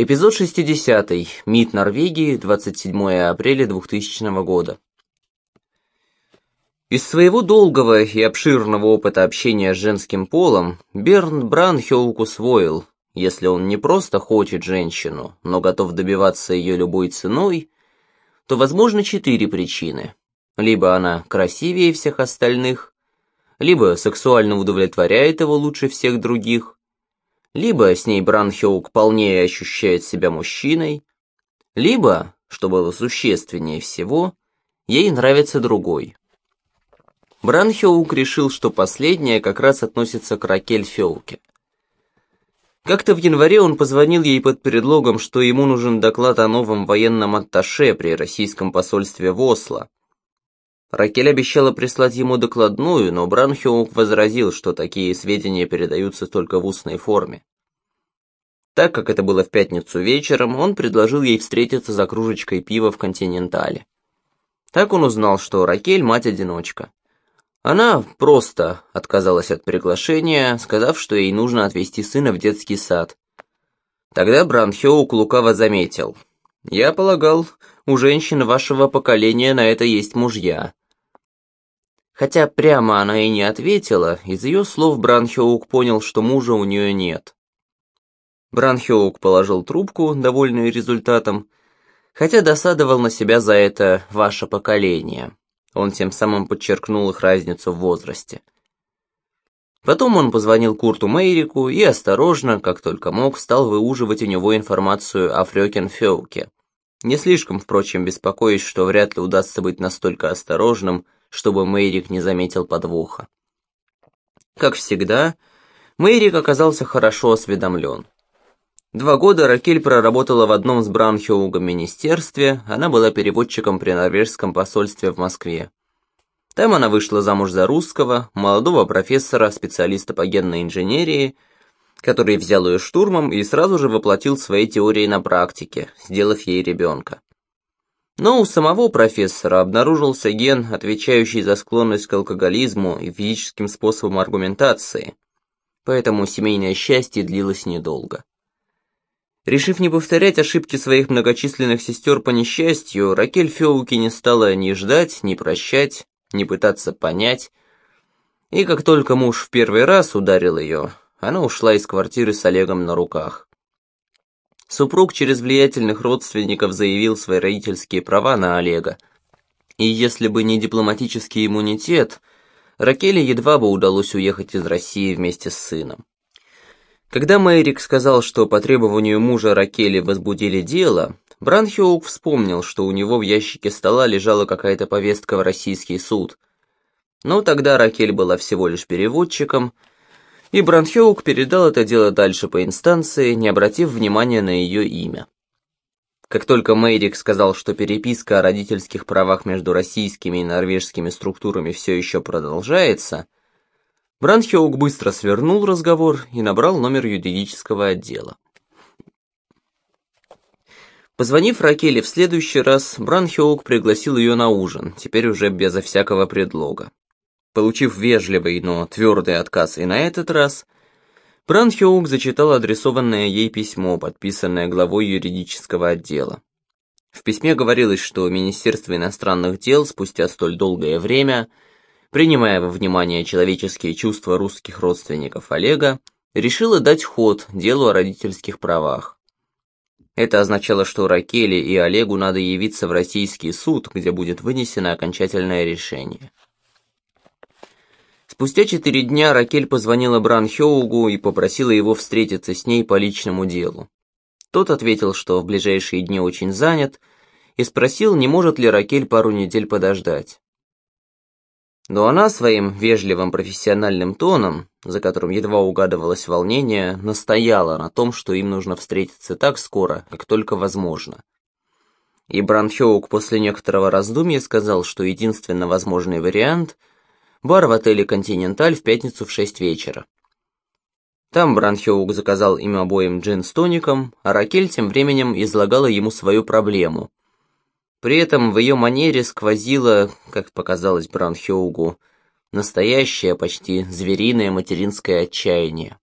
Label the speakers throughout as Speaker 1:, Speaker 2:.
Speaker 1: Эпизод 60. МИД Норвегии, 27 апреля 2000 года. Из своего долгого и обширного опыта общения с женским полом Берн Бранхелк усвоил, если он не просто хочет женщину, но готов добиваться ее любой ценой, то возможно четыре причины. Либо она красивее всех остальных, либо сексуально удовлетворяет его лучше всех других, либо с ней Бранхеук полнее ощущает себя мужчиной, либо, что было существеннее всего, ей нравится другой. Бранхеук решил, что последнее как раз относится к Ракель Феуке. Как-то в январе он позвонил ей под предлогом, что ему нужен доклад о новом военном атташе при российском посольстве в Осло, Ракель обещала прислать ему докладную, но Бранхиук возразил, что такие сведения передаются только в устной форме. Так как это было в пятницу вечером, он предложил ей встретиться за кружечкой пива в «Континентале». Так он узнал, что Ракель – мать-одиночка. Она просто отказалась от приглашения, сказав, что ей нужно отвезти сына в детский сад. Тогда Бранхиук лукаво заметил. «Я полагал, у женщин вашего поколения на это есть мужья. Хотя прямо она и не ответила, из ее слов Бранхиоук понял, что мужа у нее нет. Бранхиоук положил трубку, довольный результатом, хотя досадовал на себя за это ваше поколение. Он тем самым подчеркнул их разницу в возрасте. Потом он позвонил Курту Мейрику и осторожно, как только мог, стал выуживать у него информацию о Фрёкенфёуке. Не слишком, впрочем, беспокоясь, что вряд ли удастся быть настолько осторожным, чтобы Мейрик не заметил подвоха. Как всегда, Мейрик оказался хорошо осведомлен. Два года Ракель проработала в одном с Бранхеугом министерстве, она была переводчиком при норвежском посольстве в Москве. Там она вышла замуж за русского, молодого профессора, специалиста по генной инженерии, который взял ее штурмом и сразу же воплотил свои теории на практике, сделав ей ребенка. Но у самого профессора обнаружился ген, отвечающий за склонность к алкоголизму и физическим способам аргументации, поэтому семейное счастье длилось недолго. Решив не повторять ошибки своих многочисленных сестер по несчастью, Ракель Феуки не стала ни ждать, ни прощать, ни пытаться понять, и как только муж в первый раз ударил ее, она ушла из квартиры с Олегом на руках. Супруг через влиятельных родственников заявил свои родительские права на Олега. И если бы не дипломатический иммунитет, Ракеле едва бы удалось уехать из России вместе с сыном. Когда Мэрик сказал, что по требованию мужа Ракели возбудили дело, Бранхиоук вспомнил, что у него в ящике стола лежала какая-то повестка в российский суд. Но тогда Ракель была всего лишь переводчиком, и Бранхеук передал это дело дальше по инстанции, не обратив внимания на ее имя. Как только Мейрик сказал, что переписка о родительских правах между российскими и норвежскими структурами все еще продолжается, Бранхеук быстро свернул разговор и набрал номер юридического отдела. Позвонив Ракеле в следующий раз, Бранхеук пригласил ее на ужин, теперь уже безо всякого предлога. Получив вежливый, но твердый отказ и на этот раз, Бранхиук зачитал адресованное ей письмо, подписанное главой юридического отдела. В письме говорилось, что Министерство иностранных дел спустя столь долгое время, принимая во внимание человеческие чувства русских родственников Олега, решило дать ход делу о родительских правах. Это означало, что Ракеле и Олегу надо явиться в российский суд, где будет вынесено окончательное решение. Спустя четыре дня Ракель позвонила Бранхеугу и попросила его встретиться с ней по личному делу. Тот ответил, что в ближайшие дни очень занят, и спросил, не может ли Ракель пару недель подождать. Но она своим вежливым профессиональным тоном, за которым едва угадывалось волнение, настояла на том, что им нужно встретиться так скоро, как только возможно. И Бранхеук после некоторого раздумья сказал, что единственно возможный вариант — бар в отеле «Континенталь» в пятницу в шесть вечера. Там Бранхеук заказал им обоим джин с тоником, а Ракель тем временем излагала ему свою проблему. При этом в ее манере сквозило, как показалось Бранхеугу, настоящее, почти звериное материнское отчаяние.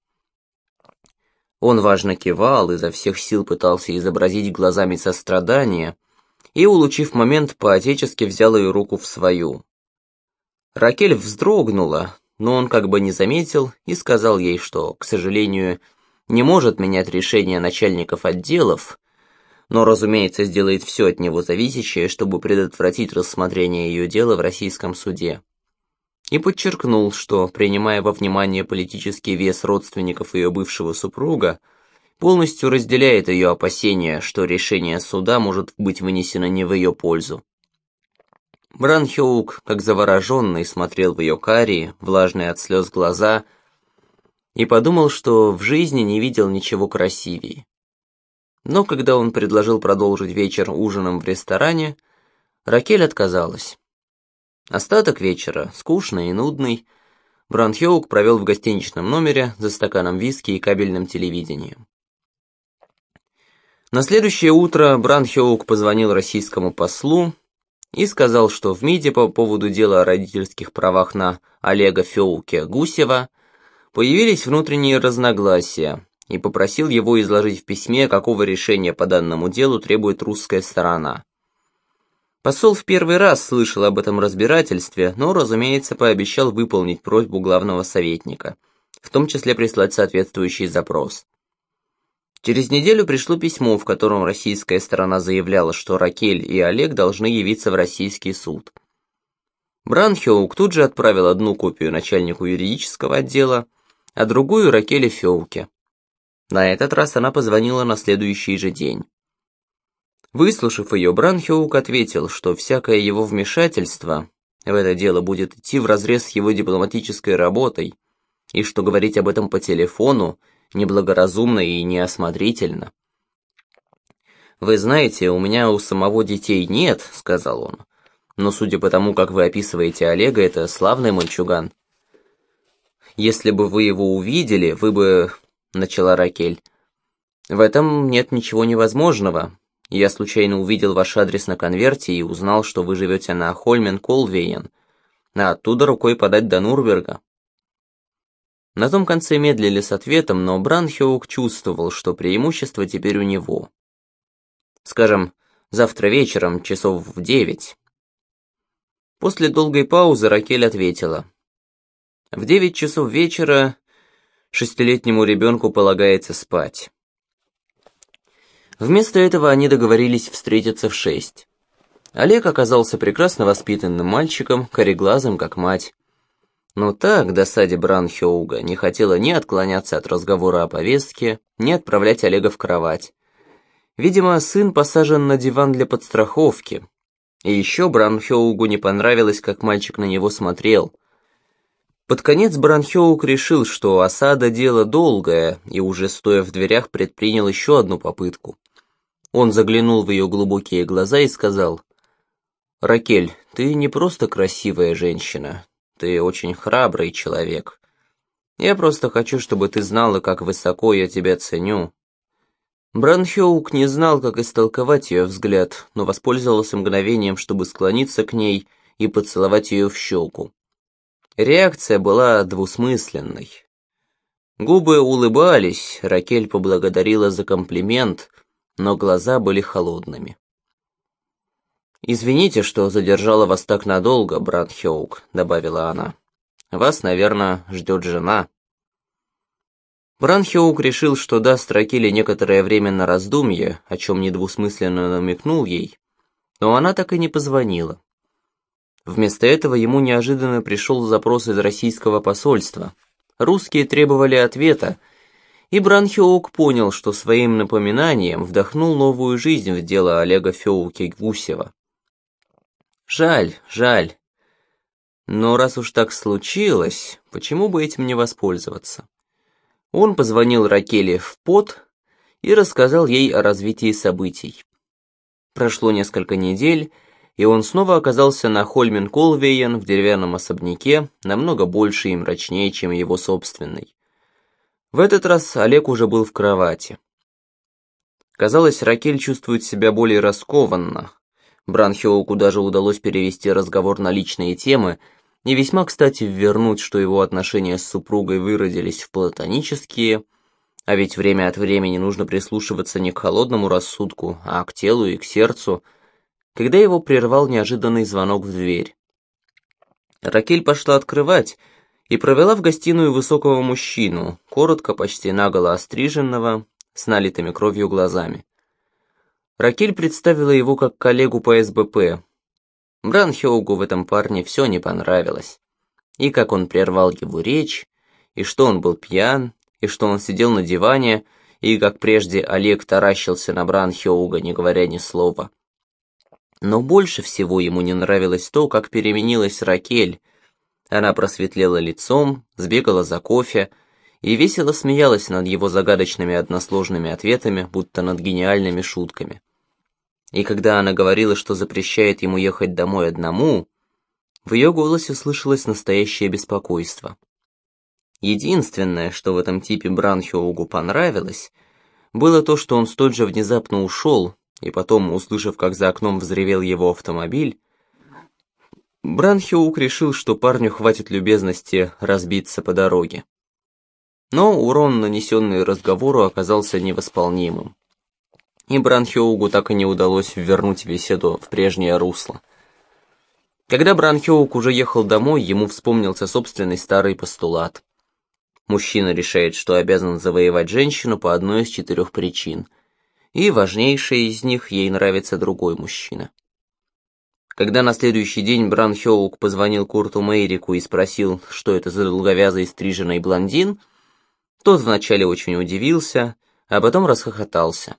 Speaker 1: Он важно кивал, изо всех сил пытался изобразить глазами сострадание и, улучив момент, поотечески взял ее руку в свою. Ракель вздрогнула, но он как бы не заметил и сказал ей, что, к сожалению, не может менять решения начальников отделов, но, разумеется, сделает все от него зависящее, чтобы предотвратить рассмотрение ее дела в российском суде. И подчеркнул, что, принимая во внимание политический вес родственников ее бывшего супруга, полностью разделяет ее опасения, что решение суда может быть вынесено не в ее пользу. Бранхеук, как завороженный, смотрел в ее карие, влажные от слез глаза, и подумал, что в жизни не видел ничего красивее. Но когда он предложил продолжить вечер ужином в ресторане, Ракель отказалась. Остаток вечера, скучный и нудный, Бранхеук провел в гостиничном номере за стаканом виски и кабельным телевидением. На следующее утро Бранхеук позвонил российскому послу и сказал, что в МИДе по поводу дела о родительских правах на Олега Феуке Гусева появились внутренние разногласия, и попросил его изложить в письме, какого решения по данному делу требует русская сторона. Посол в первый раз слышал об этом разбирательстве, но, разумеется, пообещал выполнить просьбу главного советника, в том числе прислать соответствующий запрос. Через неделю пришло письмо, в котором российская сторона заявляла, что Ракель и Олег должны явиться в российский суд. Бранхеук тут же отправил одну копию начальнику юридического отдела, а другую Ракеле Феуке. На этот раз она позвонила на следующий же день. Выслушав ее, Бранхеук ответил, что всякое его вмешательство в это дело будет идти вразрез с его дипломатической работой, и что говорить об этом по телефону неблагоразумно и неосмотрительно. «Вы знаете, у меня у самого детей нет», — сказал он, «но судя по тому, как вы описываете Олега, это славный мальчуган. Если бы вы его увидели, вы бы начала Ракель. «В этом нет ничего невозможного. Я случайно увидел ваш адрес на конверте и узнал, что вы живете на Хольмен-Колвейен, а оттуда рукой подать до Нурберга». На том конце медлили с ответом, но Бранхеук чувствовал, что преимущество теперь у него. Скажем, завтра вечером, часов в девять. После долгой паузы Ракель ответила. В девять часов вечера шестилетнему ребенку полагается спать. Вместо этого они договорились встретиться в шесть. Олег оказался прекрасно воспитанным мальчиком, кореглазым, как мать. Но так, досаде Бранхеуга, не хотела ни отклоняться от разговора о повестке, ни отправлять Олега в кровать. Видимо, сын посажен на диван для подстраховки. И еще Бранхеугу не понравилось, как мальчик на него смотрел – под конец Бранхеук решил, что осада – дело долгое, и уже стоя в дверях предпринял еще одну попытку. Он заглянул в ее глубокие глаза и сказал, «Ракель, ты не просто красивая женщина, ты очень храбрый человек. Я просто хочу, чтобы ты знала, как высоко я тебя ценю». Бранхеук не знал, как истолковать ее взгляд, но воспользовался мгновением, чтобы склониться к ней и поцеловать ее в щеку. Реакция была двусмысленной. Губы улыбались, Ракель поблагодарила за комплимент, но глаза были холодными. «Извините, что задержала вас так надолго, брат Хеук», — добавила она. «Вас, наверное, ждет жена». Бранхеук решил, что даст Ракеле некоторое время на раздумье, о чем недвусмысленно намекнул ей, но она так и не позвонила. Вместо этого ему неожиданно пришел запрос из российского посольства. Русские требовали ответа, и Бранхиок понял, что своим напоминанием вдохнул новую жизнь в дело Олега Феуки-Гусева. Жаль, жаль. Но раз уж так случилось, почему бы этим не воспользоваться? Он позвонил Ракеле в пот и рассказал ей о развитии событий. Прошло несколько недель, и он снова оказался на Хольмен-Колвейен в деревянном особняке, намного больше и мрачнее, чем его собственный. В этот раз Олег уже был в кровати. Казалось, Ракель чувствует себя более раскованно. Бранхиоку даже удалось перевести разговор на личные темы и весьма кстати вернуть, что его отношения с супругой выродились в платонические, А ведь время от времени нужно прислушиваться не к холодному рассудку, а к телу и к сердцу, когда его прервал неожиданный звонок в дверь. Ракель пошла открывать и провела в гостиную высокого мужчину, коротко, почти наголо остриженного, с налитыми кровью глазами. Ракель представила его как коллегу по СБП. Бранхеугу в этом парне все не понравилось. И как он прервал его речь, и что он был пьян, и что он сидел на диване, и как прежде Олег таращился на Бранхеуга, не говоря ни слова. Но больше всего ему не нравилось то, как переменилась Ракель. Она просветлела лицом, сбегала за кофе и весело смеялась над его загадочными односложными ответами, будто над гениальными шутками. И когда она говорила, что запрещает ему ехать домой одному, в ее голосе слышалось настоящее беспокойство. Единственное, что в этом типе Бранхиоугу понравилось, было то, что он столь же внезапно ушел, и потом, услышав, как за окном взревел его автомобиль, Бранхиук решил, что парню хватит любезности разбиться по дороге. Но урон, нанесенный разговору, оказался невосполнимым. И Бранхиугу так и не удалось вернуть беседу в прежнее русло. Когда Бранхиук уже ехал домой, ему вспомнился собственный старый постулат. Мужчина решает, что обязан завоевать женщину по одной из четырех причин – и важнейшая из них ей нравится другой мужчина. Когда на следующий день Бран позвонил Курту Мейрику и спросил, что это за долговязый стриженный блондин, тот вначале очень удивился, а потом расхохотался.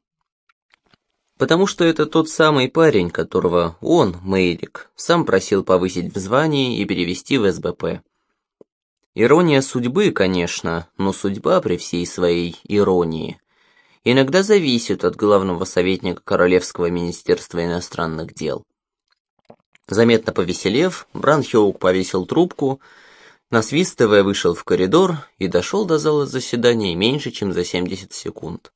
Speaker 1: Потому что это тот самый парень, которого он, Мейрик, сам просил повысить в звании и перевести в СБП. Ирония судьбы, конечно, но судьба при всей своей иронии иногда зависит от главного советника Королевского министерства иностранных дел. Заметно повеселев, Бранхеук повесил трубку, насвистывая вышел в коридор и дошел до зала заседания меньше, чем за 70 секунд.